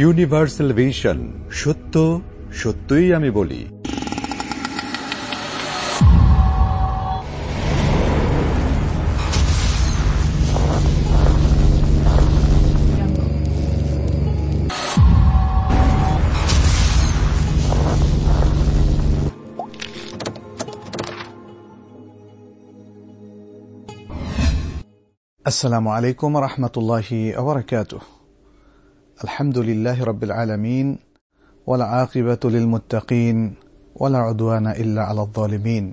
Universal vision সত্য সত্যই আমি বলি السلام عليكم ورحمة الله وبركاته. الحمد لله رب العالمين والعاقبة للمتقين ولا عدوان إلا على الظالمين.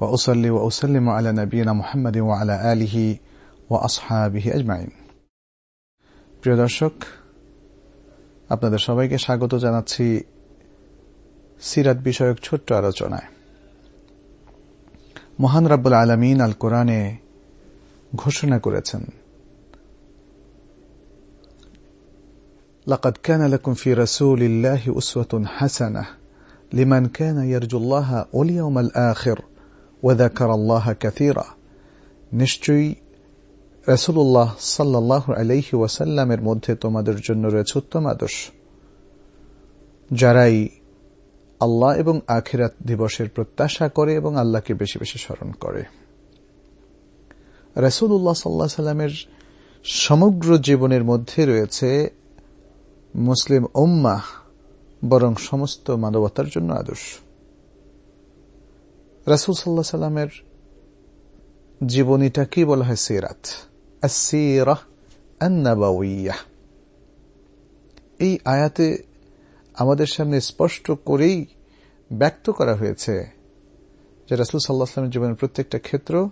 وأصلي وأسلم على نبينا محمد وعلى آله وأصحابه أجمعين. প্রিয় দর্শক আপনাদের সবাইকে স্বাগত জানাচ্ছি সিরাত বিষয়ক ছোট্ট আলোচনায় মহান রাব্বুল আলমিন আল কোরআনে ঘোষণা করেছেন لقد كان لكم في رسول الله أسوة حسنة لمن كان يرجو الله واليوم الآخر وذكر الله كثيرا নিশ্চয়ই রসুল্লাহ সাল্লাহ আলহি ওয়াসাল্লামের মধ্যে তোমাদের জন্য রয়েছে উত্তম আদর্শ যারাই আল্লাহ এবং আখিরাত দিবসের প্রত্যাশা করে এবং আল্লাহকে বেশি বেশি স্মরণ করে রসুল্লাহ সাল্লাহ সাল্লামের সমগ্র জীবনের মধ্যে রয়েছে মুসলিম উম্মা বরং সমস্ত মানবতার জন্য আদর্শ। রাসুল সাল্লাহ সাল্লামের জীবনীটা কি বলা হয়? সিরাত। এই আয়াতে আমাদের সামনে স্পষ্ট করেই ব্যক্ত করা হয়েছে যে রাসুল সাল্লাহ সাল্লামের জীবনের প্রত্যেকটা ক্ষেত্র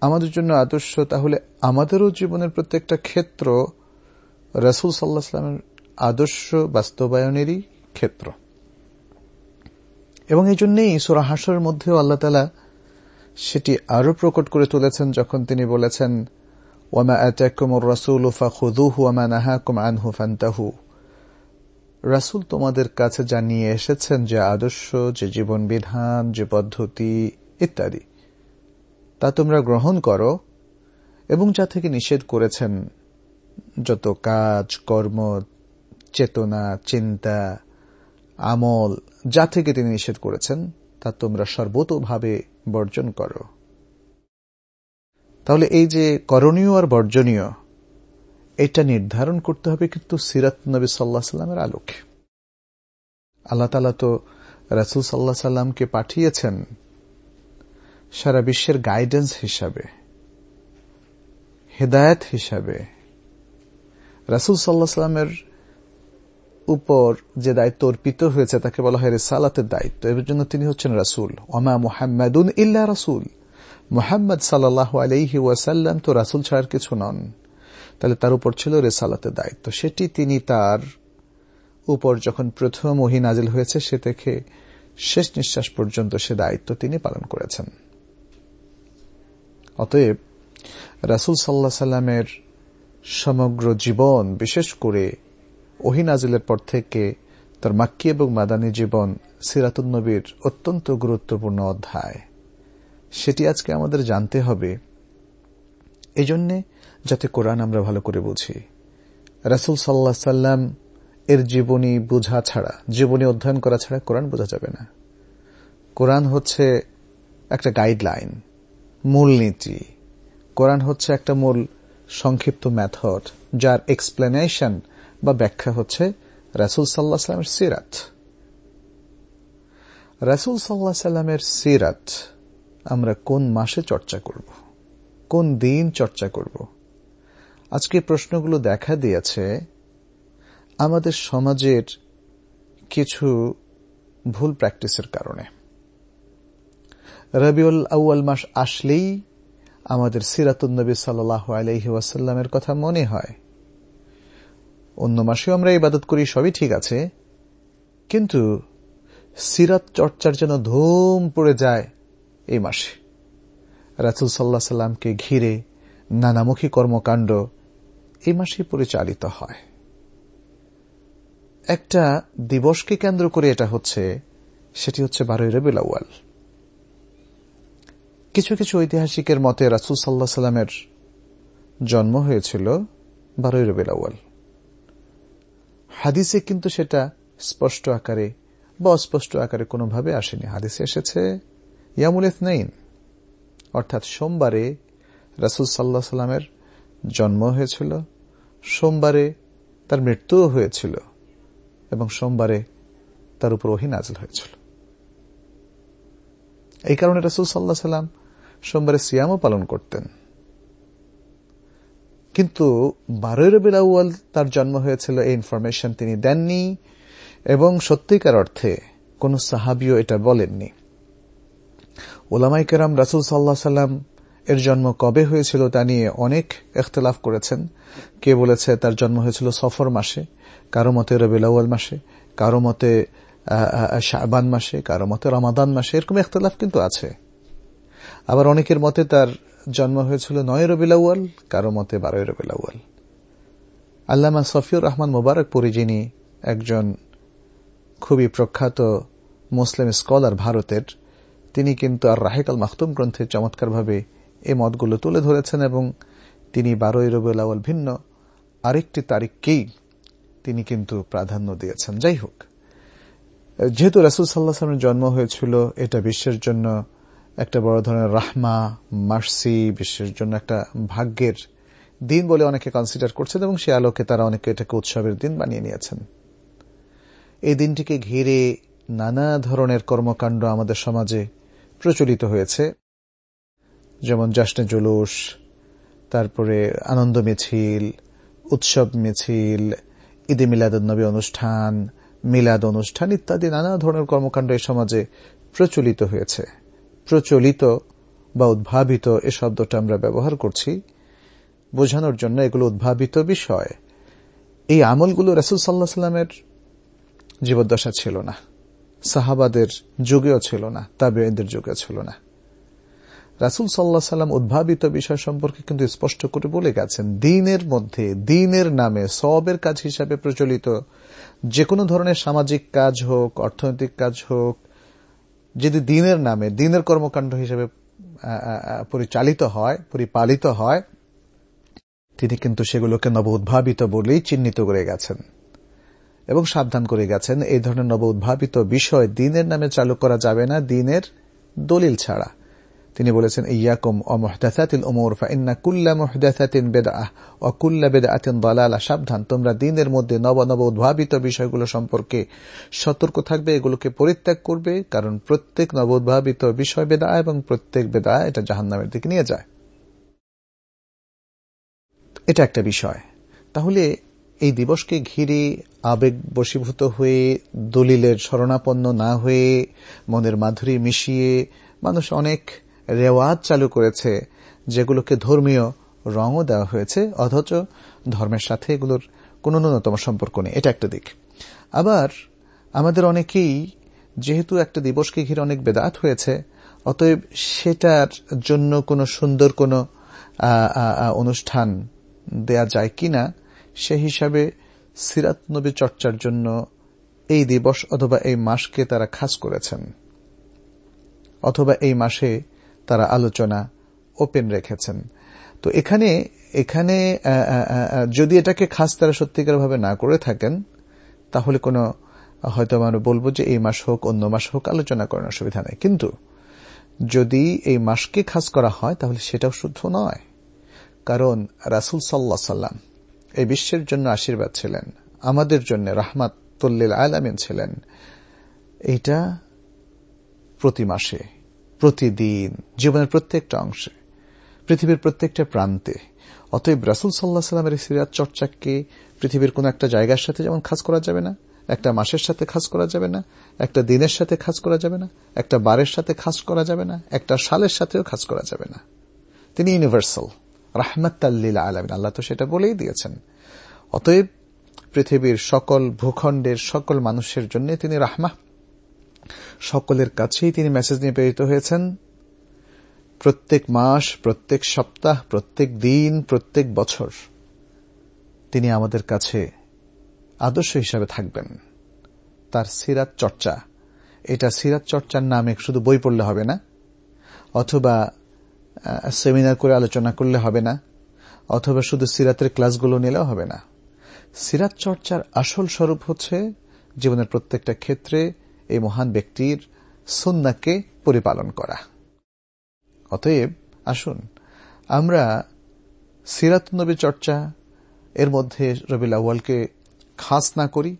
আমাদের জন্য আদর্শ, তাহলে আমাদেরও জীবনের প্রত্যেকটা ক্ষেত্র রসুল সাল্লাহ সাল্লামের আদর্শ বাস্তবায়নেরই ক্ষেত্র। এবং এই জন্যেই সুরা হাসরের মধ্যেও আল্লাহ তালা সেটি আরও প্রকট করে তুলেছেন যখন তিনি বলেছেন, ওয়ামা আতাকুম রসুল ফাখুদুহু ওয়ামা নাহাকুম আনহু ফান্তাহু। রাসুল তোমাদের কাছে জানিয়ে এসেছেন যে আদর্শ, যে জীবন বিধান, যে পদ্ধতি ইত্যাদি। তা তোমরা গ্রহণ করো এবং যা থেকে নিষেধ করেছেন যত কাজ, কর্ম, চেতনা, চিন্তা, আমল, যা থেকে তিনি নিষেধ করেছেন, তা তোমরা সর্বতোভাবে বর্জন করো। তাহলে এই যে করণীয় আর বর্জনীয়, এটা নির্ধারণ করতে হবে কিন্তু সিরাত নবী সাল্লাহ সাল্লামের আলোকে। আল্লাহ তালা তো রাসুল সাল্লাহ সাল্লামকে পাঠিয়েছেন সারা বিশ্বের গাইডেন্স হিসাবে, হেদায়ত হিসাবে রাসুল সাল্লাহ সাল্লামের উপর যে দায়িত্ব অর্পিত হয়েছে, তাকে বলা হয় রেসালাতের দায়িত্ব। এর জন্য তিনি হচ্ছেন রাসুল। ওমা মুহাম্মাদুন ইল্লা রাসুল। মোহাম্মদ সাল্লাহ আলহি ওয়াসাল্লাম তো রাসুল ছাড়ার কিছু নন। তাহলে তার উপর ছিল রেসালাতের দায়িত্ব। সেটি তিনি তার উপর যখন প্রথম ওহি নাজিল হয়েছে, সে থেকে শেষ নিঃশ্বাস পর্যন্ত সে দায়িত্ব তিনি পালন করেছেন। অতএব রাসুল সাল্লা সাল্লামের সমগ্র জীবন, বিশেষ করে ওহিনাজিলের পর থেকে তার মাক্কি এবং মাদানী জীবন সিরাতুন্নবীর অত্যন্ত গুরুত্বপূর্ণ অধ্যায়। সেটি আজকে আমাদের জানতে হবে। এজন্যে যাতে কোরআন আমরা ভালো করে বুঝি। রাসুল সাল্লা সাল্লাম এর জীবনী বোঝা ছাড়া, জীবনী অধ্যয়ন করা ছাড়া কোরআন বোঝা যাবে না। কোরআন হচ্ছে একটা গাইডলাইন, মূলনীতি। কোরআন হচ্ছে একটা মূল সংক্ষিপ্ত মেথড, যার এক্সপ্লেনেশন বা ব্যাখ্যা হচ্ছে রাসুল সাল্লাহ সাল্লামের সিরাত। রাসুল সাল্লাহ সাল্লামের সিরাত আমরা কোন মাসে চর্চা করব? কোন দিন চর্চা করব? আজকে প্রশ্নগুলো দেখা দিয়েছে, আমাদের সমাজের কিছু ভুল প্র্যাকটিসের কারণে। রবিউল আউ্য়াল মাস আসলেই আমাদের সিরাতুন্নবী সাল্লাহ আলহি ওয়াসাল্লামের কথা মনে হয়। অন্য মাসেও আমরা ইবাদত করি, সবই ঠিক আছে। কিন্তু সিরাত চর্চার যেন ধুম পড়ে যায় এই মাসে। রাসুল সাল্লাহ সাল্লামকে ঘিরে নানামুখী কর্মকাণ্ড এই মাসে পরিচালিত হয়। একটা দিবসকে কেন্দ্র করে এটা হচ্ছে, সেটি হচ্ছে বারোই আউ্য়াল। কিছু কিছু ঐতিহাসিকের মতে রাসুল সাল্লাহ সাল্লামের জন্ম হয়েছিল বারোই রবিল আউ্য়াল। হাদিসে কিন্তু সেটা স্পষ্ট আকারে বা অস্পষ্ট আকারে কোনোভাবে আসেনি। হাদিসে এসেছে ইয়ামুল ইথনাইন অর্থাৎ সোমবারে রাসুল সাল্লাহ সাল্লামের জন্ম হয়েছিল, সোমবারে তার মৃত্যুও হয়েছিল এবং সোমবারে তার উপর ওহি নাজল হয়েছিল। এই কারণে রাসুল সাল্লাহ সাল্লাম সোমবারে সিয়ামও পালন করতেন। কিন্তু বারোই রবিল আউ্য়াল তার জন্ম হয়েছিল, এই ইনফরমেশন তিনি দেননি এবং সত্যিকার অর্থে কোন সাহাবিও এটা বলেননি। ওলামাই কেরাম রাসুল সাল্লাহ সাল্লাম এর জন্ম কবে হয়েছিল তা নিয়ে অনেক এখতলাফ করেছেন। কে বলেছে তার জন্ম হয়েছিল সফর মাসে, কারও মতে রবিল আউ্য়াল মাসে, কারও মতে শাহবান মাসে, কারও মতে রমাদান মাসে, এরকম এখতলাফ কিন্তু আছে। আবার অনেকের মতে তার জন্ম হয়েছিল নয় রবিলাউল কারও মতে বারোই রবিলাউল আল্লামা সফিউর রহমান মুবারকপুরী যিনি একজন খুবই প্রখ্যাত মুসলিম স্কলার ভারতের, তিনি কিন্তু আর রাহেকাল মাহতুম গ্রন্থে চমৎকারভাবে এ মতগুলো তুলে ধরেছেন এবং তিনি বারোই রবিউল ভিন্ন আরেকটি তারিখকেই তিনি কিন্তু প্রাধান্য দিয়েছেন। যাই হোক, যেহেতু রাসুল সাল্লাহ জন্ম হয়েছিল এটা বিশ্বের জন্য একটা বড় ধরনের রাহমা, মার্সি, বিশ্বের জন্য একটা ভাগ্যের দিন বলে অনেকে কনসিডার করছেন এবং সে আলোকে তারা অনেকে এটাকে উৎসবের দিন বানিয়ে নিয়েছেন। এই দিনটিকে ঘিরে নানা ধরনের কর্মকাণ্ড আমাদের সমাজে প্রচলিত হয়েছে। যেমন জাসনে জুলুস, তারপরে আনন্দ মিছিল, উৎসব মিছিল, ঈদে মিলাদুন্নবী অনুষ্ঠান, মিলাদ অনুষ্ঠান ইত্যাদি নানা ধরনের কর্মকাণ্ড এই সমাজে প্রচলিত হয়েছে। প্রচলিত বা উদ্ভাবিত এ শব্দটা আমরা ব্যবহার করছি, বোঝানোর জন্য এগুলো উদ্ভাবিত বিষয়। এই আমলগুলো রাসুল সাল্লাহ সাল্লামের জীবদ্দশা ছিল না। সাহাবাদের যুগেও ছিল না তাবেদের যুগেও ছিল না। রাসুল সাল্লাহ সাল্লাম উদ্ভাবিত বিষয় সম্পর্কে কিন্তু স্পষ্ট করে বলে গেছেন, দিনের মধ্যে, দিনের নামে সবের কাজ হিসাবে প্রচলিত যে কোনো ধরনের সামাজিক কাজ হোক, অর্থনৈতিক কাজ হোক যদি দিনের নামে, দিনের কর্মকাণ্ড হিসেবে পরিচালিত হয়, পরিপালিত হয়, তিনি কিন্তু সেগুলোকে নব উদ্ভাবিত বলেই চিহ্নিত করে গেছেন। এবং সাবধান করে গেছেন, এই ধরনের নব উদ্ভাবিত বিষয় দিনের নামে চালু করা যাবে না, দিনের দলিল ছাড়া। তিনি বলেছেন, ইয়াকুম ও মহদাতিল ওমর ফাইন্না কুল্লা মহদাতিন বেদাহ ও কুল্লা বেদাতিন দলালা। সাবধান, তোমরা দিনের মধ্যে নব নব উদ্ভাবিত বিষয়গুলো সম্পর্কে সতর্ক থাকবে, এগুলোকে পরিত্যাগ করবে, কারণ প্রত্যেক নব উদ্ভাবিত বিষয় বেদা এবং প্রত্যেক বেদা এটা জাহান্নামের দিকে নিয়ে যায়। এটা একটা বিষয়। তাহলে এই দিবসকে ঘিরে আবেগ বশীভূত হয়ে, দলিলের শরণাপন্ন না হয়ে, মনের মাধুরী মিশিয়ে মানুষ অনেক রেওয়াজ চালু করেছে, যেগুলোকে ধর্মীয় রঙও দেওয়া হয়েছে, অথচ ধর্মের সাথে এগুলোর কোন ন্যূনতম সম্পর্ক নেই। এটা একটা দিক। আবার আমাদের অনেকেই যেহেতু একটা দিবসকে ঘিরে অনেক বেদাত হয়েছে, অতএব সেটার জন্য কোনো সুন্দর কোনো অনুষ্ঠান দেয়া যায় কিনা, সে হিসাবে সিরাত নবী চর্চার জন্য এই দিবস অথবা এই মাসকে তারা খাস করেছেন। অথবা এই মাসে তারা আলোচনা ওপেন রেখেছেন। তো এখানে এখানে যদি এটাকে খাস তারা সত্যিকারভাবে না করে থাকেন, তাহলে কোনো, হয়তো আমরা বলব যে এই মাস হোক, অন্য মাস হোক আলোচনা করার অসুবিধা নেই। কিন্তু যদি এই মাসকে খাস করা হয়, তাহলে সেটাও শুদ্ধ নয়। কারণ রাসুল সাল্লা সাল্লাম এই বিশ্বের জন্য আশীর্বাদ ছিলেন, আমাদের জন্য রাহমাত তল্লিল আলামিন ছিলেন। এইটা প্রতি মাসে প্রতিদিন, জীবনের প্রত্যেকটা অংশে, পৃথিবীর প্রত্যেকটা প্রান্তে। অতএব রাসুল সাল্লাহ সাল্লামের সিরাত চর্চাকে পৃথিবীর কোন একটা জায়গার সাথে যেমন খাস করা যাবে না, একটা মাসের সাথে খাস করা যাবে না, একটা দিনের সাথে খাস করা যাবে না, একটা বারের সাথে খাস করা যাবে না, একটা সালের সাথেও খাস করা যাবে না। তিনি ইউনিভার্সাল রাহমাত্তাল্লিল আলমিন, আল্লাহ তো সেটা বলেই দিয়েছেন। অতএব পৃথিবীর সকল ভূখণ্ডের সকল মানুষের জন্য তিনি রাহমা সকলের কাছেই তিনি মেসেজ নিয়ে প্রেরিত হয়েছেন। প্রত্যেক মাস, প্রত্যেক সপ্তাহ, প্রত্যেক দিন, প্রত্যেক বছর তিনি আমাদের কাছে আদর্শ হিসাবে থাকবেন। তার সিরাত চর্চা। এটা সিরাত চর্চার নামে শুধু বই পড়লে হবে না, অথবা সেমিনার করে আলোচনা করলে হবে না, অথবা শুধু সিরাতের ক্লাসগুলো নিলেও হবে না। সিরাত চর্চার আসল স্বরূপ হচ্ছে জীবনের প্রত্যেকটা ক্ষেত্রে এই মহান ব্যক্তির সন্নাকে পরিপালন করা। অতএব, আসুন, আমরা সিরাত নবী চর্চা, এর মধ্যে রবিল আউ্য়ালকে খাস না করি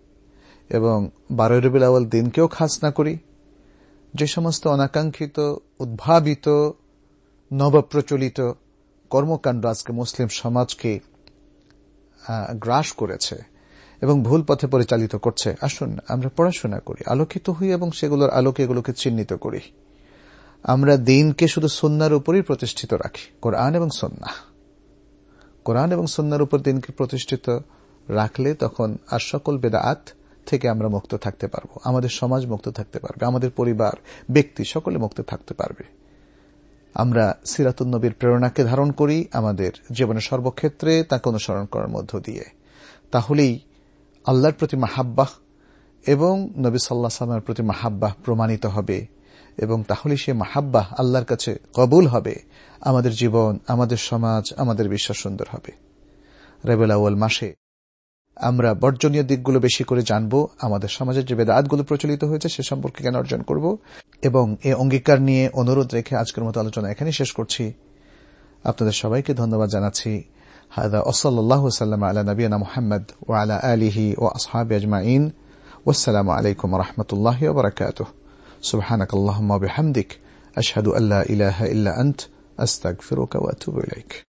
এবং বারোই রবিল আউ্য়াল দিনকেও খাস না করি। যে সমস্ত অনাকাঙ্ক্ষিত, উদ্ভাবিত, নবপ্রচলিত কর্মকাণ্ড আজকে মুসলিম সমাজকে গ্রাস করেছে এবং ভুল পথে পরিচালিত করছে। আসুন, আমরা পড়াশোনা করি, আলোকিত হই এবং সেগুলোর আলোকে এগুলোকে চিহ্নিত করি। আমরা দিনকে শুধু সন্ন্যার উপরই প্রতিষ্ঠিত রাখি, কোরআন এবং সন্না কোরআন এবং সন্ন্যার উপর দিনকে প্রতিষ্ঠিত রাখলে তখন আর সকল বেদাত থেকে আমরা মুক্ত থাকতে পারব, আমাদের সমাজ মুক্ত থাকতে পারবে, আমাদের পরিবার, ব্যক্তি সকলে মুক্ত থাকতে পারবে। আমরা সিরাতুল নবীর প্রেরণাকে ধারণ করি, আমাদের জীবনের সর্বক্ষেত্রে তাকে অনুসরণ করার মধ্য দিয়ে। তাহলেই আল্লাহর প্রতি মাহাব্বাহ এবং নবী সাল্লাহ সাল্লামের প্রতি মাহাব্বাহ প্রমাণিত হবে এবং তাহলে সে মাহাব্বাহ আল্লাহর কাছে কবুল হবে। আমাদের জীবন, আমাদের সমাজ, আমাদের বিশ্বাস সুন্দর হবে। রেবেল মাসে আমরা বর্জনীয় দিকগুলো বেশি করে জানব, আমাদের সমাজের যে বেদাতগুলো প্রচলিত হয়েছে সে সম্পর্কে জ্ঞান অর্জন করব এবং এ অঙ্গীকার নিয়ে অনুরোধ রেখে আজকের মতো আলোচনা এখানেই শেষ করছি। আপনাদের সবাইকে ধন্যবাদ জানাচ্ছি। هذا وصلى الله وسلم على نبينا محمد وعلى آله وأصحابه أجمعين. والسلام عليكم ورحمة الله وبركاته. سبحانك اللهم وبحمدك أشهد أن لا إله إلا أنت أستغفرك وأتوب إليك.